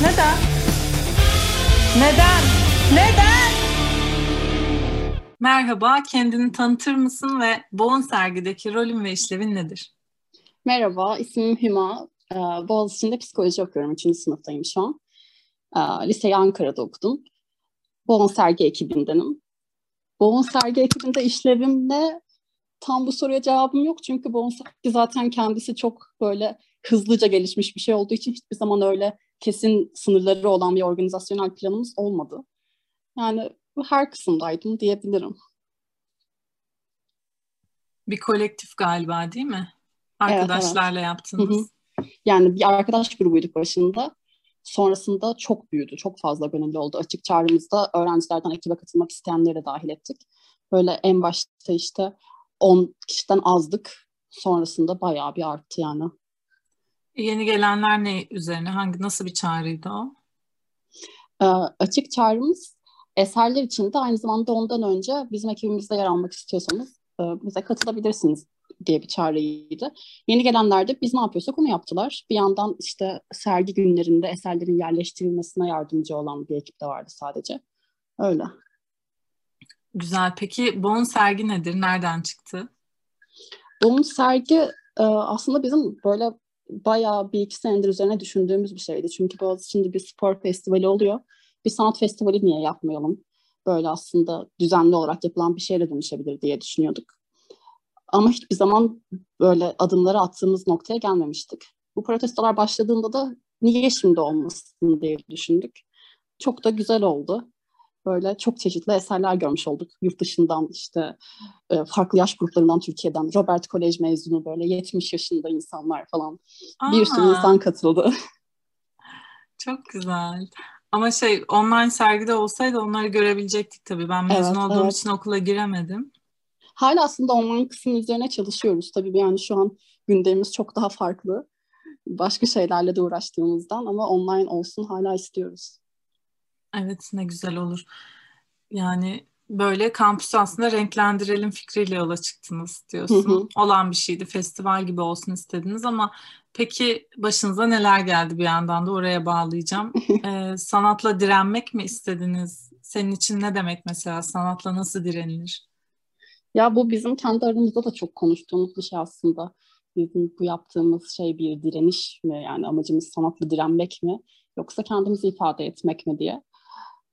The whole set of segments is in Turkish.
Neden? Neden? Neden? Merhaba, kendini tanıtır mısın ve Boğun sergideki rolün ve işlevin nedir? Merhaba, ismim Hüma. Ee, Boğaziçi'nde psikoloji okuyorum. Üçüncü sınıftayım şu an. Ee, liseyi Ankara'da okudum. Boğun sergi ekibindenim. Boğun sergi ekibinde işlevim ne? Tam bu soruya cevabım yok. Çünkü Boğun sergi zaten kendisi çok böyle hızlıca gelişmiş bir şey olduğu için hiçbir zaman öyle kesin sınırları olan bir organizasyonel planımız olmadı. Yani her kısımdaydım diyebilirim. Bir kolektif galiba değil mi? Arkadaşlarla evet, evet. yaptınız. Hı hı. Yani bir arkadaş grubuyduk başında. Sonrasında çok büyüdü, çok fazla gönüllü oldu. Açık çağrımızda öğrencilerden ekibe katılmak isteyenleri de dahil ettik. Böyle en başta işte 10 kişiden azdık. Sonrasında bayağı bir arttı yani. Yeni gelenler ne üzerine? Hangi nasıl bir çağrıydı o? Ee, açık çağrımız eserler için de aynı zamanda ondan önce bizim ekibimizde yer almak istiyorsanız e, bize katılabilirsiniz diye bir çağrıydı. Yeni gelenler de biz ne yapıyorsak onu yaptılar. Bir yandan işte sergi günlerinde eserlerin yerleştirilmesine yardımcı olan bir ekip de vardı sadece. Öyle. Güzel. Peki Bon sergi nedir? Nereden çıktı? Bon sergi e, aslında bizim böyle bayağı bir iki senedir üzerine düşündüğümüz bir şeydi. Çünkü Boğaziçi'nde bir spor festivali oluyor. Bir sanat festivali niye yapmayalım? Böyle aslında düzenli olarak yapılan bir şeyle dönüşebilir diye düşünüyorduk. Ama hiçbir zaman böyle adımları attığımız noktaya gelmemiştik. Bu protestolar başladığında da niye şimdi olmasın diye düşündük. Çok da güzel oldu. Böyle çok çeşitli eserler görmüş olduk. Yurt dışından işte e, farklı yaş gruplarından Türkiye'den. Robert Kolej mezunu böyle 70 yaşında insanlar falan. Aa. Bir sürü insan katıldı. Çok güzel. Ama şey online sergide olsaydı onları görebilecektik tabii. Ben mezun evet, olduğum evet. için okula giremedim. Hala aslında online kısmı üzerine çalışıyoruz. Tabii yani şu an gündemimiz çok daha farklı. Başka şeylerle de uğraştığımızdan ama online olsun hala istiyoruz. Evet ne güzel olur. Yani böyle kampüsü aslında renklendirelim fikriyle yola çıktınız diyorsun. Hı hı. Olan bir şeydi. Festival gibi olsun istediniz ama peki başınıza neler geldi bir yandan da oraya bağlayacağım. ee, sanatla direnmek mi istediniz? Senin için ne demek mesela sanatla nasıl direnilir? Ya bu bizim kendi aramızda da çok konuştuğumuz bir şey aslında. Bizim bu yaptığımız şey bir direniş mi? Yani amacımız sanatla direnmek mi? Yoksa kendimizi ifade etmek mi diye.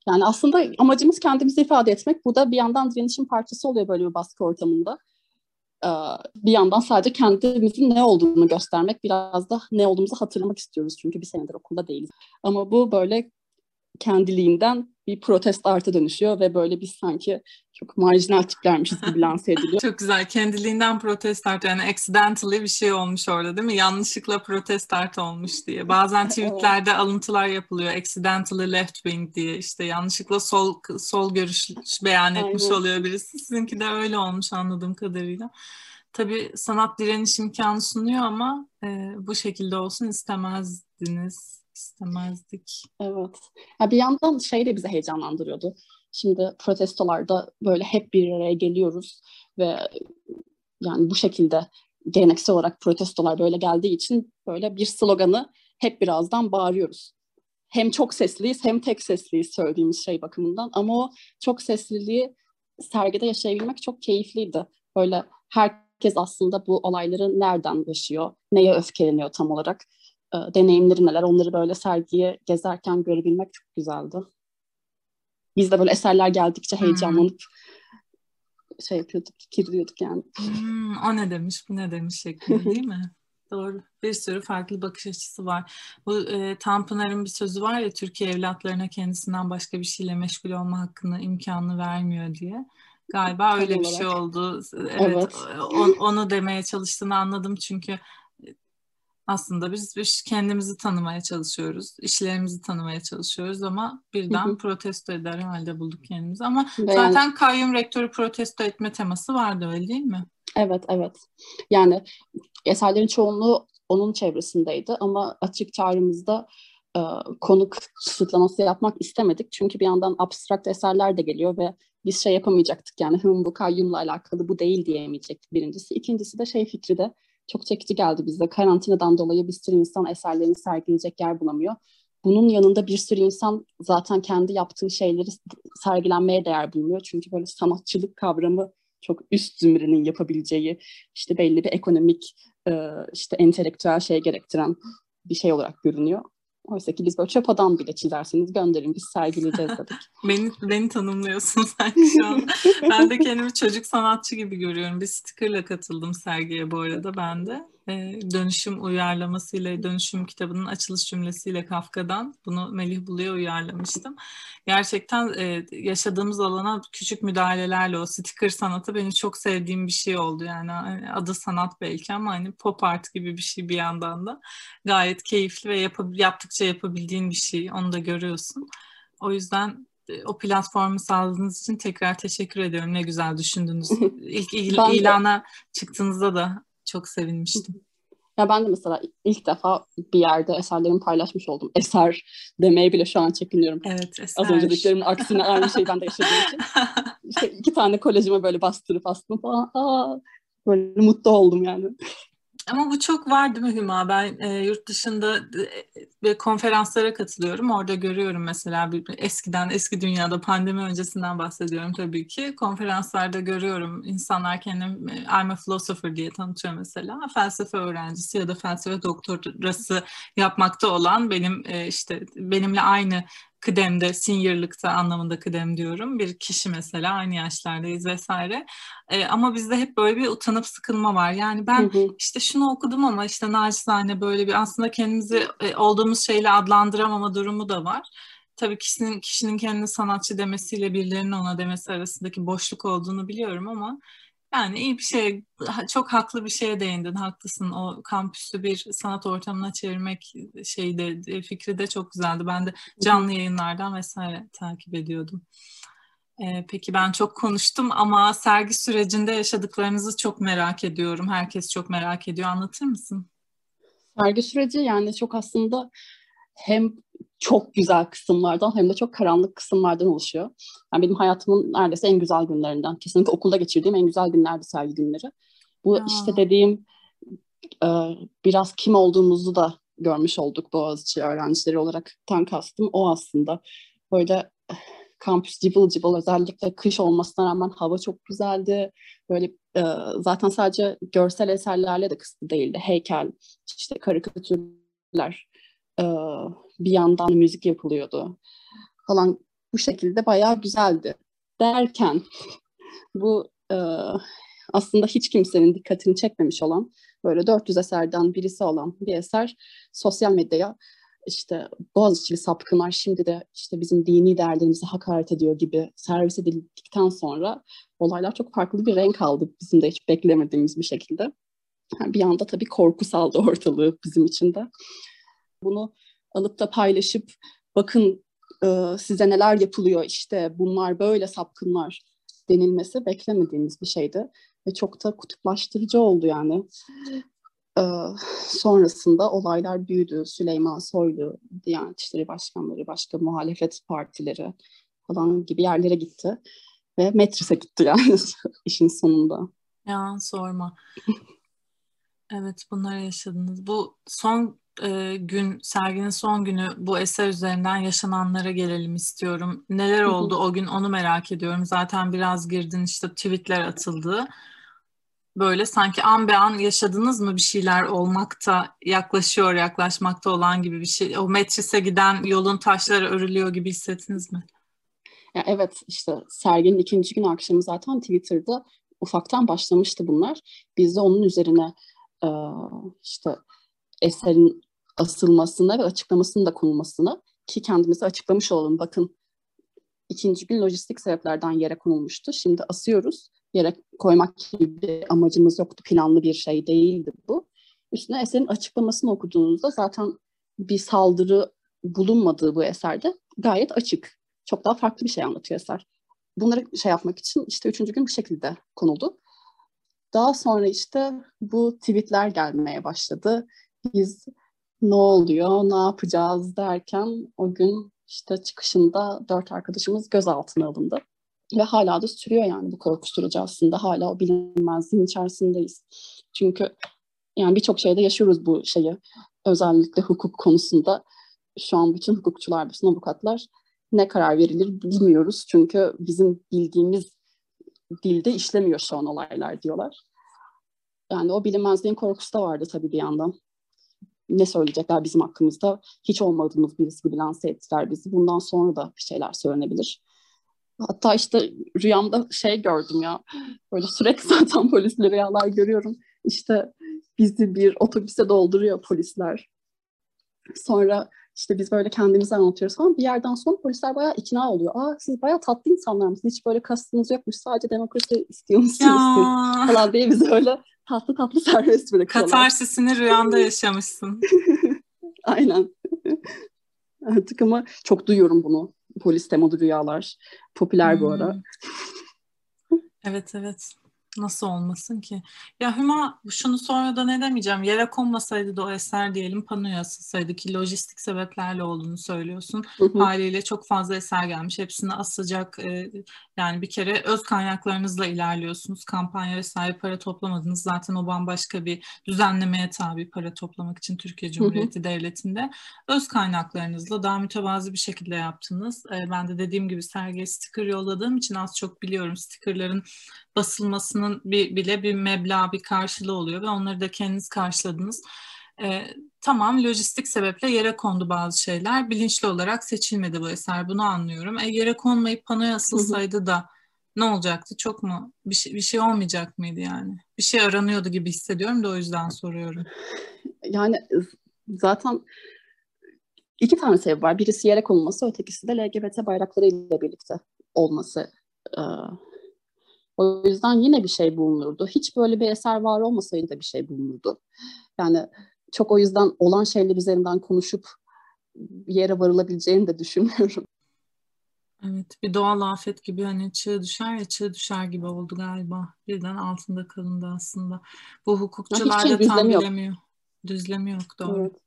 Yani aslında amacımız kendimizi ifade etmek. Bu da bir yandan direnişin parçası oluyor böyle bir baskı ortamında. Ee, bir yandan sadece kendimizin ne olduğunu göstermek, biraz da ne olduğumuzu hatırlamak istiyoruz. Çünkü bir senedir okulda değiliz. Ama bu böyle kendiliğinden bir protest arta dönüşüyor ve böyle biz sanki çok marjinal tiplermişiz gibi lanse ediliyor. çok güzel. Kendiliğinden protest art yani accidentally bir şey olmuş orada değil mi? Yanlışlıkla protest art olmuş diye. Bazen tweetlerde alıntılar yapılıyor. Accidentally left wing diye işte yanlışlıkla sol sol görüş beyan etmiş Aynen. oluyor birisi. Sizinki de öyle olmuş anladığım kadarıyla. Tabii sanat direniş imkanı sunuyor ama e, bu şekilde olsun istemezdiniz istemezdik. Evet. Ya bir yandan şey de bizi heyecanlandırıyordu. Şimdi protestolarda böyle hep bir araya geliyoruz ve yani bu şekilde geleneksel olarak protestolar böyle geldiği için böyle bir sloganı hep birazdan bağırıyoruz. Hem çok sesliyiz hem tek sesliyiz söylediğimiz şey bakımından ama o çok sesliliği sergide yaşayabilmek çok keyifliydi. Böyle herkes aslında bu olayları nereden yaşıyor, neye öfkeleniyor tam olarak e, deneyimleri neler onları böyle sergiye gezerken görebilmek çok güzeldi. Biz de böyle eserler geldikçe hmm. heyecanlanıp şey yapıyorduk, kirliyorduk yani. Hmm, o ne demiş, bu ne demiş şeklinde değil mi? Doğru. Bir sürü farklı bakış açısı var. Bu e, Tanpınar'ın bir sözü var ya Türkiye evlatlarına kendisinden başka bir şeyle meşgul olma hakkını, imkanını vermiyor diye. Galiba öyle bir şey oldu. Evet, evet. On, onu demeye çalıştığını anladım çünkü aslında biz, biz kendimizi tanımaya çalışıyoruz, işlerimizi tanımaya çalışıyoruz ama birden hı hı. protesto eder halde bulduk kendimizi. Ama yani, zaten kayyum rektörü protesto etme teması vardı öyle değil mi? Evet, evet. Yani eserlerin çoğunluğu onun çevresindeydi ama açık çağrımızda e, konuk kısıtlaması yapmak istemedik. Çünkü bir yandan abstrakt eserler de geliyor ve biz şey yapamayacaktık yani hım bu kayyumla alakalı bu değil diyemeyecektik birincisi. İkincisi de şey fikri de çok çekici geldi bize. Karantinadan dolayı bir sürü insan eserlerini sergileyecek yer bulamıyor. bunun yanında bir sürü insan zaten kendi yaptığı şeyleri sergilenmeye değer bulunuyor. Çünkü böyle sanatçılık kavramı çok üst zümrenin yapabileceği işte belli bir ekonomik işte entelektüel şey gerektiren bir şey olarak görünüyor. Oysa ki biz böyle çöp adam bile çizerseniz gönderin biz sergileyeceğiz dedik. beni, beni tanımlıyorsun sen şu an. ben de kendimi çocuk sanatçı gibi görüyorum. Bir stickerla katıldım sergiye bu arada ben de. Ee, dönüşüm uyarlamasıyla, dönüşüm kitabının açılış cümlesiyle Kafka'dan bunu Melih Bulu'ya uyarlamıştım. Gerçekten e, yaşadığımız alana küçük müdahalelerle o sticker sanatı benim çok sevdiğim bir şey oldu. Yani hani adı sanat belki ama hani pop art gibi bir şey bir yandan da. Gayet keyifli ve yap yaptıkça yapabildiğin bir şey. Onu da görüyorsun. O yüzden e, o platformu sağladığınız için tekrar teşekkür ediyorum. Ne güzel düşündünüz. İlk il, ilana çıktığınızda da çok sevinmiştim. Ya ben de mesela ilk defa bir yerde eserlerimi paylaşmış oldum. Eser demeye bile şu an çekiniyorum. Evet eser. Az önce dediklerimin aksine aynı şeyi ben de yaşadığım için. İşte iki tane kolejime böyle bastırıp astım falan. Aa, böyle mutlu oldum yani. Ama bu çok var değil mi Hüma? Ben e, yurt dışında e, konferanslara katılıyorum. Orada görüyorum mesela bir, eskiden, eski dünyada pandemi öncesinden bahsediyorum tabii ki. Konferanslarda görüyorum insanlar kendim e, I'm a philosopher diye tanıtıyor mesela. Felsefe öğrencisi ya da felsefe doktorası yapmakta olan benim e, işte benimle aynı kıdemde, seniorlıkta anlamında kıdem diyorum. Bir kişi mesela aynı yaşlardayız vesaire. E, ama bizde hep böyle bir utanıp sıkılma var. Yani ben hı hı. işte şunu okudum ama işte naçizane böyle bir aslında kendimizi e, olduğumuz şeyle adlandıramama durumu da var. Tabii kişinin kişinin kendini sanatçı demesiyle birilerinin ona demesi arasındaki boşluk olduğunu biliyorum ama yani iyi bir şey, çok haklı bir şeye değindin, haklısın. O kampüsü bir sanat ortamına çevirmek şeyde fikri de çok güzeldi. Ben de canlı yayınlardan vesaire takip ediyordum. Ee, peki ben çok konuştum ama sergi sürecinde yaşadıklarınızı çok merak ediyorum. Herkes çok merak ediyor. Anlatır mısın? Sergi süreci yani çok aslında hem çok güzel kısımlardan hem de çok karanlık kısımlardan oluşuyor. Yani benim hayatımın neredeyse en güzel günlerinden. Kesinlikle okulda geçirdiğim en güzel günlerdi sergi günleri. Bu ya. işte dediğim e, biraz kim olduğumuzu da görmüş olduk Boğaziçi öğrencileri olarak tan kastım o aslında. Böyle kampüs cıvıl cıvıl özellikle kış olmasına rağmen hava çok güzeldi. Böyle e, zaten sadece görsel eserlerle de kısıtlı değildi. Heykel, işte karikatürler, e, bir yandan müzik yapılıyordu falan bu şekilde bayağı güzeldi. Derken bu e, aslında hiç kimsenin dikkatini çekmemiş olan böyle 400 eserden birisi olan bir eser sosyal medyaya işte Boğaziçi'li sapkınlar şimdi de işte bizim dini değerlerimize hakaret ediyor gibi servis edildikten sonra olaylar çok farklı bir renk aldı bizim de hiç beklemediğimiz bir şekilde. Yani bir anda tabii korku saldı ortalığı bizim için de. Bunu alıp da paylaşıp bakın e, size neler yapılıyor işte bunlar böyle sapkınlar denilmesi beklemediğimiz bir şeydi. Ve çok da kutuplaştırıcı oldu yani. Ee, sonrasında olaylar büyüdü. Süleyman Soylu, Diyanet İşleri Başkanları, başka muhalefet partileri falan gibi yerlere gitti. Ve Metris'e gitti yani işin sonunda. Ya sorma. evet bunları yaşadınız. Bu son e, gün, serginin son günü bu eser üzerinden yaşananlara gelelim istiyorum. Neler oldu o gün onu merak ediyorum. Zaten biraz girdin işte tweetler atıldı. Böyle sanki an be an yaşadınız mı bir şeyler olmakta, yaklaşıyor, yaklaşmakta olan gibi bir şey. O metrise giden yolun taşları örülüyor gibi hissettiniz mi? Ya evet işte serginin ikinci gün akşamı zaten Twitter'da ufaktan başlamıştı bunlar. Biz de onun üzerine işte eserin asılmasına ve açıklamasının da konulmasını ki kendimizi açıklamış olalım. Bakın ikinci gün lojistik sebeplerden yere konulmuştu. Şimdi asıyoruz. Yere koymak gibi bir amacımız yoktu. Planlı bir şey değildi bu. Üstüne eserin açıklamasını okuduğunuzda zaten bir saldırı bulunmadığı bu eserde gayet açık. Çok daha farklı bir şey anlatıyor eser. Bunları şey yapmak için işte üçüncü gün bu şekilde konuldu. Daha sonra işte bu tweetler gelmeye başladı. Biz ne oluyor, ne yapacağız derken o gün işte çıkışında dört arkadaşımız gözaltına alındı. Ve hala da sürüyor yani bu korku süreci aslında. Hala o bilinmezliğin içerisindeyiz. Çünkü yani birçok şeyde yaşıyoruz bu şeyi. Özellikle hukuk konusunda şu an bütün hukukçular, bütün avukatlar ne karar verilir bilmiyoruz. Çünkü bizim bildiğimiz dilde işlemiyor şu an olaylar diyorlar. Yani o bilinmezliğin korkusu da vardı tabii bir yandan. Ne söyleyecekler bizim hakkımızda? Hiç olmadığımız birisi gibi lanse ettiler bizi. Bundan sonra da bir şeyler söylenebilir. Hatta işte rüyamda şey gördüm ya. Böyle sürekli zaten polisli rüyalar görüyorum. İşte bizi bir otobüse dolduruyor polisler. Sonra işte biz böyle kendimizi anlatıyoruz falan. Bir yerden sonra polisler bayağı ikna oluyor. Aa siz bayağı tatlı insanlar mısınız? Hiç böyle kastınız yokmuş. Sadece demokrasi istiyor musunuz? falan diye bizi öyle tatlı tatlı serbest bırakıyorlar. Katarsisini rüyanda yaşamışsın. Aynen. Artık ama çok duyuyorum bunu. Polis temalı rüyalar. Popüler hmm. bu ara. Hmm. Evet evet. Nasıl olmasın ki? Ya Hüma şunu sonra da ne demeyeceğim. Yere konmasaydı da o eser diyelim panoya asılsaydı ki lojistik sebeplerle olduğunu söylüyorsun. Hı hı. Haliyle çok fazla eser gelmiş. Hepsini asacak e, yani bir kere öz kaynaklarınızla ilerliyorsunuz. Kampanya vesaire para toplamadınız. Zaten o bambaşka bir düzenlemeye tabi para toplamak için Türkiye Cumhuriyeti hı. Devleti'nde. Öz kaynaklarınızla daha mütevazı bir şekilde yaptınız. E, ben de dediğim gibi sergiye sticker yolladığım için az çok biliyorum. Stickerların basılmasının bir, bile bir meblağ, bir karşılığı oluyor ve onları da kendiniz karşıladınız. E, tamam lojistik sebeple yere kondu bazı şeyler. Bilinçli olarak seçilmedi bu eser. Bunu anlıyorum. E, yere konmayıp panoya asılsaydı da ne olacaktı? Çok mu? Bir şey, bir şey olmayacak mıydı yani? Bir şey aranıyordu gibi hissediyorum da o yüzden soruyorum. Yani zaten iki tane sebep var. Birisi yere konulması, ötekisi de LGBT bayrakları ile birlikte olması. Ee, o yüzden yine bir şey bulunurdu. Hiç böyle bir eser var olmasaydı da bir şey bulunurdu. Yani çok o yüzden olan şeyler üzerinden konuşup bir yere varılabileceğini de düşünmüyorum. Evet bir doğal afet gibi hani çığ düşer ya çığ düşer gibi oldu galiba. Birden altında kalındı aslında. Bu hukukçular da tam bilemiyor. Düzlemi yok doğru. Evet.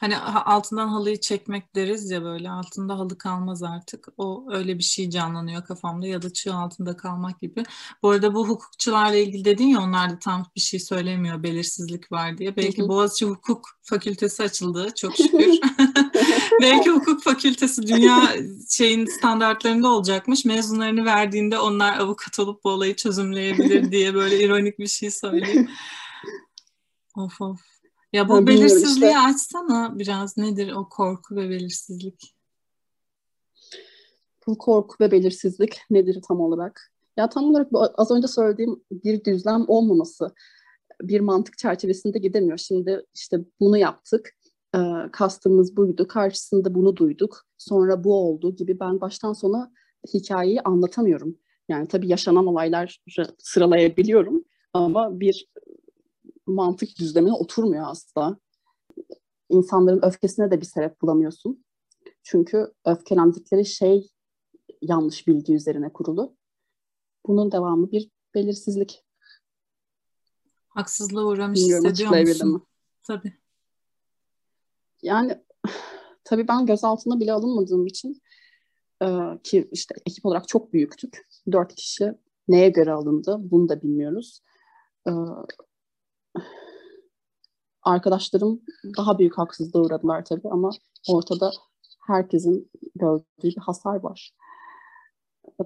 Hani altından halıyı çekmek deriz ya böyle altında halı kalmaz artık. O öyle bir şey canlanıyor kafamda ya da çığ altında kalmak gibi. Bu arada bu hukukçularla ilgili dedin ya onlar da tam bir şey söylemiyor belirsizlik var diye. Belki Boğaziçi Hukuk Fakültesi açıldı çok şükür. Belki hukuk fakültesi dünya şeyin standartlarında olacakmış. Mezunlarını verdiğinde onlar avukat olup bu olayı çözümleyebilir diye böyle ironik bir şey söyleyeyim. Of of. Ya bu belirsizliği işte. açsana biraz. Nedir o korku ve belirsizlik? Bu korku ve belirsizlik nedir tam olarak? Ya tam olarak bu az önce söylediğim bir düzlem olmaması bir mantık çerçevesinde gidemiyor. Şimdi işte bunu yaptık, e, kastımız buydu, karşısında bunu duyduk, sonra bu oldu gibi ben baştan sona hikayeyi anlatamıyorum. Yani tabii yaşanan olaylar sıralayabiliyorum ama bir mantık düzlemine oturmuyor asla. İnsanların öfkesine de bir sebep bulamıyorsun. Çünkü öfkelendikleri şey yanlış bilgi üzerine kurulu. Bunun devamı bir belirsizlik. Haksızlığa uğramış Bilmiyorum, hissediyor musun? Mi? Tabii. Yani tabii ben gözaltına bile alınmadığım için e, ki işte ekip olarak çok büyüktük. Dört kişi neye göre alındı bunu da bilmiyoruz. E, arkadaşlarım daha büyük haksızlığa uğradılar tabii ama ortada herkesin gördüğü bir hasar var.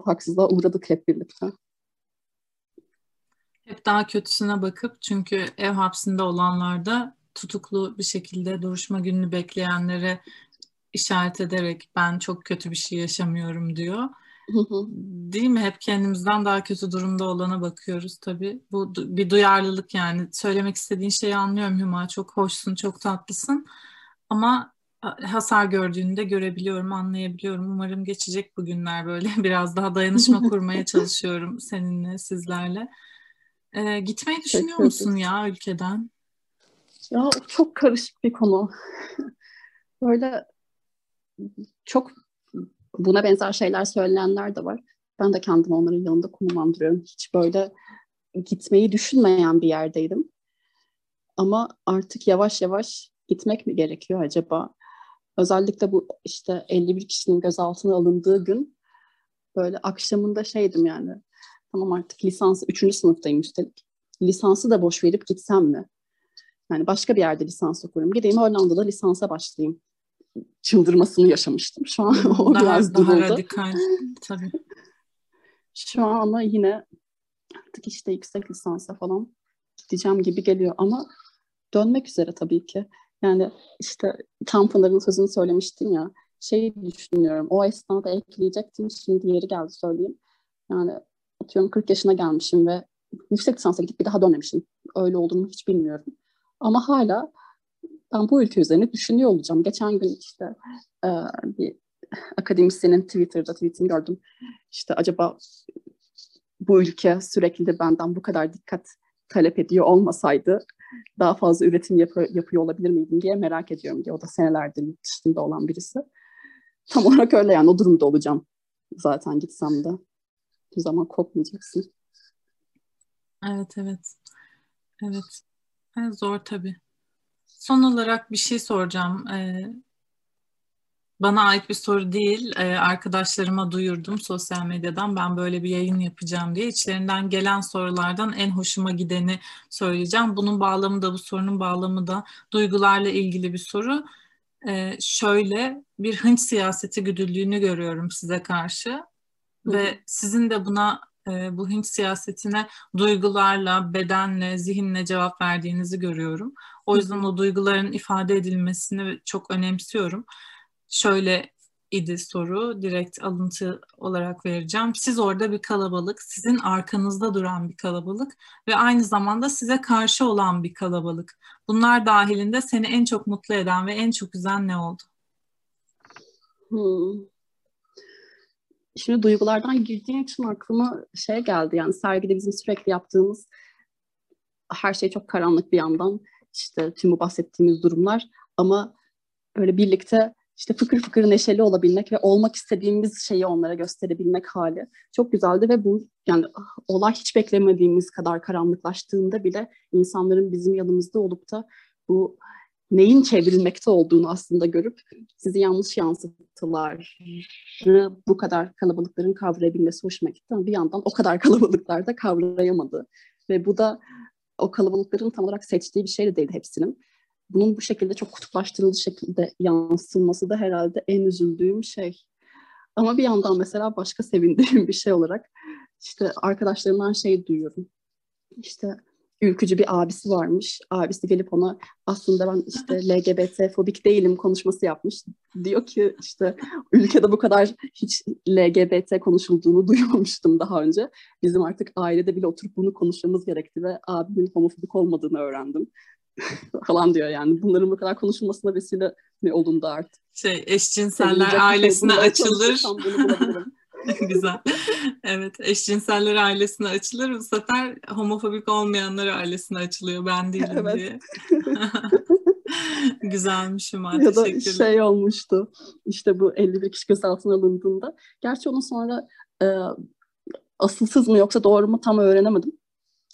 Haksızlığa uğradık hep birlikte. Hep daha kötüsüne bakıp çünkü ev hapsinde olanlarda tutuklu bir şekilde duruşma gününü bekleyenlere işaret ederek ben çok kötü bir şey yaşamıyorum diyor. Değil mi? Hep kendimizden daha kötü durumda olana bakıyoruz tabii. Bu bir duyarlılık yani. Söylemek istediğin şeyi anlıyorum Hüma. Çok hoşsun, çok tatlısın. Ama hasar gördüğünü de görebiliyorum, anlayabiliyorum. Umarım geçecek bu günler böyle. Biraz daha dayanışma kurmaya çalışıyorum seninle, sizlerle. Ee, gitmeyi düşünüyor musun ya ülkeden? Ya çok karışık bir konu. Böyle çok buna benzer şeyler söyleyenler de var. Ben de kendimi onların yanında konumlandırıyorum. Hiç böyle gitmeyi düşünmeyen bir yerdeydim. Ama artık yavaş yavaş gitmek mi gerekiyor acaba? Özellikle bu işte 51 kişinin gözaltına alındığı gün böyle akşamında şeydim yani. Tamam artık lisansı 3. sınıftayım üstelik. Lisansı da boş verip gitsem mi? Yani başka bir yerde lisans okurum. Gideyim Hollanda'da lisansa başlayayım çıldırmasını yaşamıştım. Şu an o daha, biraz daha duruldu. radikal tabii. Şu an ama yine artık işte yüksek lisansa falan gideceğim gibi geliyor ama dönmek üzere tabii ki. Yani işte Tanpınar'ın sözünü söylemiştin ya şeyi düşünüyorum. O esnada ekleyecektim. Şimdi yeri geldi söyleyeyim. Yani atıyorum 40 yaşına gelmişim ve yüksek lisansa gidip bir daha dönmemişim. Öyle olduğunu hiç bilmiyorum. Ama hala ben bu ülke üzerine düşünüyor olacağım. Geçen gün işte e, bir akademisyenin Twitter'da tweetini gördüm. İşte acaba bu ülke sürekli de benden bu kadar dikkat talep ediyor olmasaydı daha fazla üretim yap- yapıyor olabilir miydim diye merak ediyorum diye. O da senelerdir yurt dışında olan birisi. Tam olarak öyle yani o durumda olacağım zaten gitsem de. Bir zaman kopmayacaksın. Evet. Evet. evet zor tabii. Son olarak bir şey soracağım. Ee, bana ait bir soru değil. Ee, arkadaşlarıma duyurdum sosyal medyadan ben böyle bir yayın yapacağım diye. İçlerinden gelen sorulardan en hoşuma gideni söyleyeceğim. Bunun bağlamı da bu sorunun bağlamı da duygularla ilgili bir soru. Ee, şöyle bir hınç siyaseti güdüllüğünü görüyorum size karşı. Hı. Ve sizin de buna e, bu Hint siyasetine duygularla, bedenle, zihinle cevap verdiğinizi görüyorum. O yüzden o duyguların ifade edilmesini çok önemsiyorum. Şöyle idi soru, direkt alıntı olarak vereceğim. Siz orada bir kalabalık, sizin arkanızda duran bir kalabalık ve aynı zamanda size karşı olan bir kalabalık. Bunlar dahilinde seni en çok mutlu eden ve en çok üzen ne oldu? Hmm. Şimdi duygulardan girdiğin için aklıma şey geldi. Yani sergide bizim sürekli yaptığımız her şey çok karanlık bir yandan işte tüm bu bahsettiğimiz durumlar ama böyle birlikte işte fıkır fıkır neşeli olabilmek ve olmak istediğimiz şeyi onlara gösterebilmek hali çok güzeldi ve bu yani olay hiç beklemediğimiz kadar karanlıklaştığında bile insanların bizim yanımızda olup da bu neyin çevrilmekte olduğunu aslında görüp sizi yanlış yansıttılar. Bu kadar kalabalıkların kavrayabilmesi hoşuma gitti ama bir yandan o kadar kalabalıklar da kavrayamadı. Ve bu da o kalabalıkların tam olarak seçtiği bir şey de değil hepsinin. Bunun bu şekilde çok kutuplaştırılmış şekilde yansıtılması da herhalde en üzüldüğüm şey. Ama bir yandan mesela başka sevindiğim bir şey olarak işte arkadaşlarımdan şey duyuyorum. İşte ülkücü bir abisi varmış. Abisi gelip ona aslında ben işte LGBT fobik değilim konuşması yapmış. Diyor ki işte ülkede bu kadar hiç LGBT konuşulduğunu duymamıştım daha önce. Bizim artık ailede bile oturup bunu konuşmamız gerekti ve abimin homofobik olmadığını öğrendim. falan diyor yani. Bunların bu kadar konuşulmasına vesile ne olundu artık. Şey eşcinseller şey ailesine açılır. Güzel. Evet, eşcinseller ailesine açılır. Bu sefer homofobik olmayanlar ailesine açılıyor. Ben değilim evet. diye. Güzelmiş Hüma. Ya da şey olmuştu. İşte bu 51 kişi gözaltına alındığında. Gerçi onu sonra e, asılsız mı yoksa doğru mu tam öğrenemedim.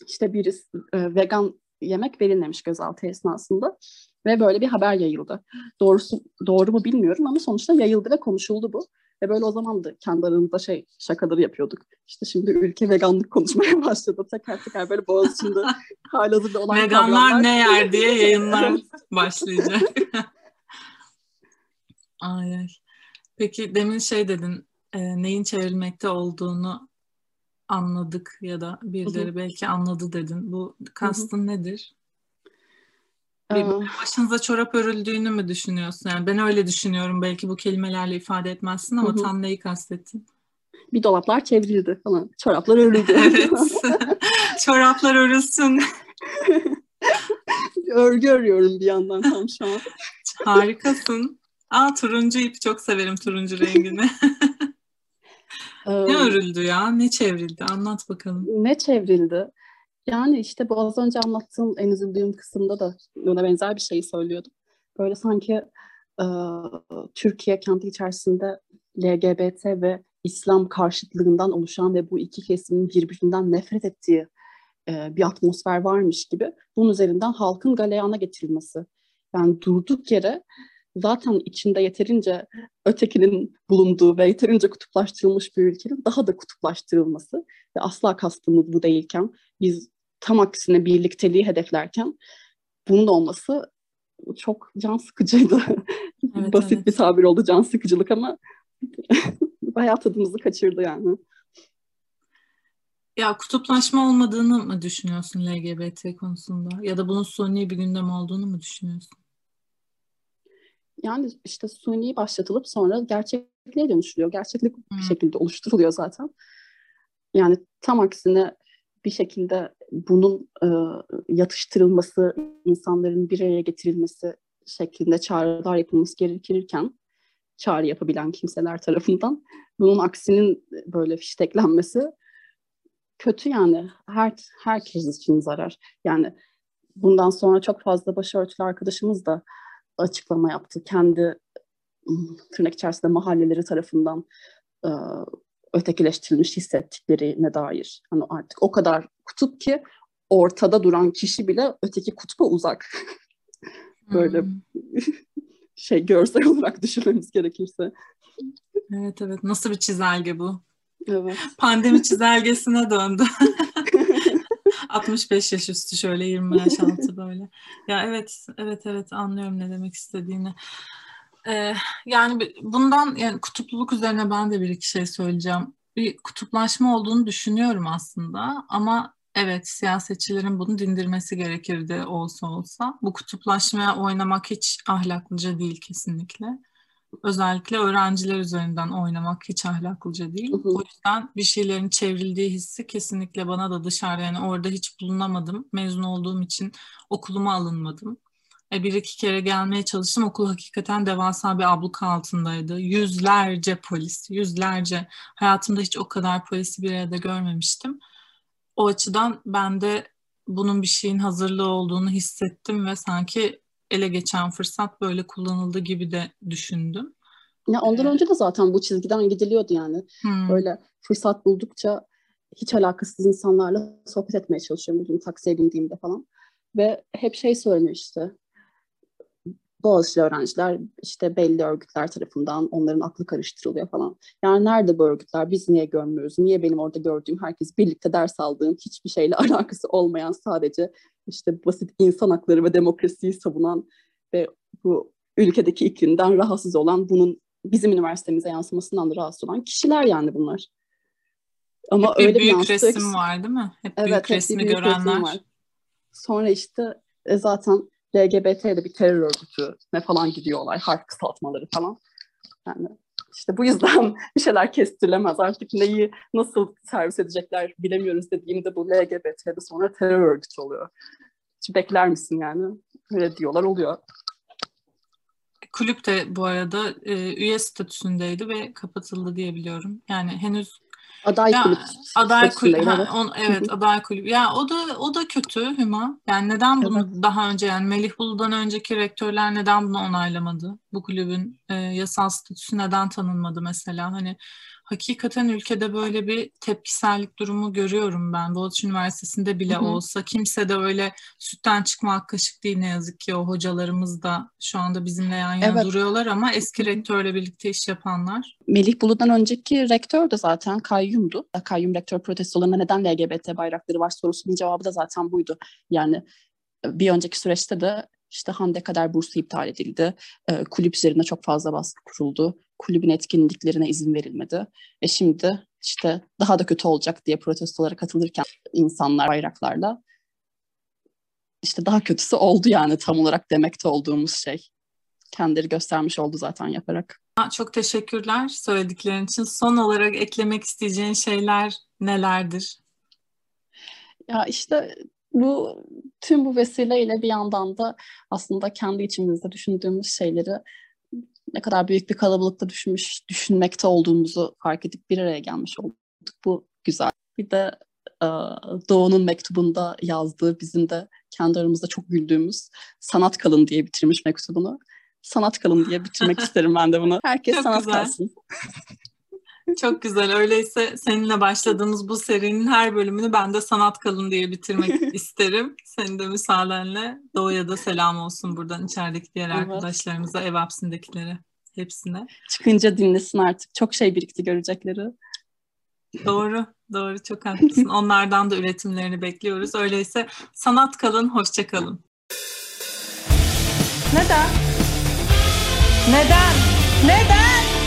İşte birisi e, vegan yemek verilmemiş gözaltı esnasında ve böyle bir haber yayıldı. Doğrusu doğru mu bilmiyorum ama sonuçta yayıldı ve konuşuldu bu. Ve böyle o zaman da kendi aramızda şey şakaları yapıyorduk. İşte şimdi ülke veganlık konuşmaya başladı. Teker teker böyle Boğaziçi'nde halihazırda olan Veganlar kavramlar. ne yer diye yayınlar başlayacak. ay ay. Peki demin şey dedin, e, neyin çevrilmekte olduğunu anladık ya da birileri belki anladı dedin. Bu kastın nedir? Başınıza çorap örüldüğünü mü düşünüyorsun? Yani ben öyle düşünüyorum. Belki bu kelimelerle ifade etmezsin ama Hı-hı. tam neyi kastettin? Bir dolaplar çevrildi falan. Çoraplar örüldü. evet. Çoraplar örülsün. Örgü örüyorum bir yandan tam şu an. Harikasın. Aa turuncu ip çok severim turuncu rengini. ne örüldü ya? Ne çevrildi? Anlat bakalım. Ne çevrildi? Yani işte bu az önce anlattığım en üzüldüğüm kısımda da buna benzer bir şeyi söylüyordum. Böyle sanki e, Türkiye kenti içerisinde LGBT ve İslam karşıtlığından oluşan ve bu iki kesimin birbirinden nefret ettiği e, bir atmosfer varmış gibi bunun üzerinden halkın galeyana getirilmesi. Yani durduk yere zaten içinde yeterince ötekinin bulunduğu ve yeterince kutuplaştırılmış bir ülkenin daha da kutuplaştırılması ve asla kastımız bu değilken biz tam aksine birlikteliği hedeflerken bunun olması çok can sıkıcıydı. evet, basit evet. bir tabir oldu can sıkıcılık ama bayağı tadımızı kaçırdı yani. Ya kutuplaşma olmadığını mı düşünüyorsun LGBT konusunda? Ya da bunun suni bir gündem olduğunu mu düşünüyorsun? Yani işte suni başlatılıp sonra gerçekliğe dönüşülüyor. Gerçeklik hmm. bir şekilde oluşturuluyor zaten. Yani tam aksine bir şekilde bunun e, yatıştırılması, insanların bir araya getirilmesi şeklinde çağrılar yapılması gerekirken çağrı yapabilen kimseler tarafından bunun aksinin böyle fişteklenmesi kötü yani her herkes için zarar. Yani bundan sonra çok fazla başörtülü arkadaşımız da açıklama yaptı. Kendi tırnak içerisinde mahalleleri tarafından e, ötekileştirilmiş hissettiklerine dair. Hani artık o kadar kutup ki ortada duran kişi bile öteki kutba uzak. Böyle hmm. şey görsel olarak düşünmemiz gerekirse. Evet evet nasıl bir çizelge bu? Evet. Pandemi çizelgesine döndü. 65 yaş üstü şöyle 20 yaş altı böyle. Ya evet evet evet anlıyorum ne demek istediğini. Ee, yani bundan yani kutupluluk üzerine ben de bir iki şey söyleyeceğim. Bir kutuplaşma olduğunu düşünüyorum aslında ama evet siyasetçilerin bunu dindirmesi gerekirdi olsa olsa. Bu kutuplaşmaya oynamak hiç ahlaklıca değil kesinlikle. Özellikle öğrenciler üzerinden oynamak hiç ahlaklıca değil. Hı hı. O yüzden bir şeylerin çevrildiği hissi kesinlikle bana da dışarıda yani orada hiç bulunamadım. Mezun olduğum için okuluma alınmadım. E, bir iki kere gelmeye çalıştım. Okul hakikaten devasa bir abluka altındaydı. Yüzlerce polis, yüzlerce. Hayatımda hiç o kadar polisi bir arada görmemiştim. O açıdan ben de bunun bir şeyin hazırlığı olduğunu hissettim ve sanki ele geçen fırsat böyle kullanıldı gibi de düşündüm. Ya ondan ee, önce de zaten bu çizgiden gidiliyordu yani. Hmm. Böyle fırsat buldukça hiç alakasız insanlarla sohbet etmeye çalışıyorum. Bugün taksiye bindiğimde falan. Ve hep şey söyleniyor işte. Boğaziçi öğrenciler işte belli örgütler tarafından onların aklı karıştırılıyor falan. Yani nerede bu örgütler? Biz niye görmüyoruz? Niye benim orada gördüğüm herkes birlikte ders aldığım hiçbir şeyle alakası olmayan sadece işte basit insan hakları ve demokrasiyi savunan ve bu ülkedeki iklimden rahatsız olan bunun bizim üniversitemize yansımasından da rahatsız olan kişiler yani bunlar. Ama Hep öyle bir büyük yansıtı... resim var değil mi? Hep evet, büyük resmi büyük görenler. Resim var. Sonra işte e, zaten LGBT'de bir terör örgütü ne falan gidiyorlar, harf kısaltmaları falan. Yani işte bu yüzden bir şeyler kestirilemez. Artık neyi nasıl servis edecekler bilemiyoruz dediğimde bu LGBT'de sonra terör örgütü oluyor. Hiç bekler misin yani? Öyle diyorlar oluyor. Kulüp de bu arada e, üye statüsündeydi ve kapatıldı diye biliyorum. Yani henüz Aday ya, kulüp. Aday kulüp. Ha, on, evet aday kulüp. Ya o da o da kötü Hüma. Yani neden bunu evet. daha önce yani Melih Bulu'dan önceki rektörler neden bunu onaylamadı? Bu kulübün e, yasal statüsü neden tanınmadı mesela? Hani hakikaten ülkede böyle bir tepkisellik durumu görüyorum ben. Boğaziçi Üniversitesi'nde bile Hı-hı. olsa kimse de öyle sütten çıkma ak kaşık değil ne yazık ki o hocalarımız da şu anda bizimle yan yana evet. duruyorlar ama eski rektörle birlikte iş yapanlar. Melih Bulu'dan önceki rektör de zaten kayyumdu. Kayyum rektör protestolarında neden LGBT bayrakları var sorusunun cevabı da zaten buydu. Yani bir önceki süreçte de işte Hande kadar bursu iptal edildi. E, kulüp üzerine çok fazla baskı kuruldu. Kulübün etkinliklerine izin verilmedi. Ve şimdi işte daha da kötü olacak diye protestolara katılırken insanlar bayraklarla işte daha kötüsü oldu yani tam olarak demekte olduğumuz şey. Kendileri göstermiş oldu zaten yaparak. Çok teşekkürler söylediklerin için. Son olarak eklemek isteyeceğin şeyler nelerdir? Ya işte bu tüm bu vesileyle bir yandan da aslında kendi içimizde düşündüğümüz şeyleri ne kadar büyük bir kalabalıkta düşünmüş, düşünmekte olduğumuzu fark edip bir araya gelmiş olduk. Bu güzel. Bir de e, Doğu'nun mektubunda yazdığı bizim de kendi aramızda çok güldüğümüz sanat kalın diye bitirmiş mektubunu. Sanat kalın diye bitirmek isterim ben de bunu. Herkes çok sanat güzel. kalsın. Çok güzel. Öyleyse seninle başladığımız bu serinin her bölümünü ben de sanat kalın diye bitirmek isterim. Senin de müsaadenle Doğu'ya da selam olsun buradan içerideki diğer evet. arkadaşlarımıza, ev hapsindekilere, hepsine. Çıkınca dinlesin artık. Çok şey birikti görecekleri. Doğru, doğru. Çok haklısın. Onlardan da üretimlerini bekliyoruz. Öyleyse sanat kalın, hoşça kalın. Neden? Neden? Neden?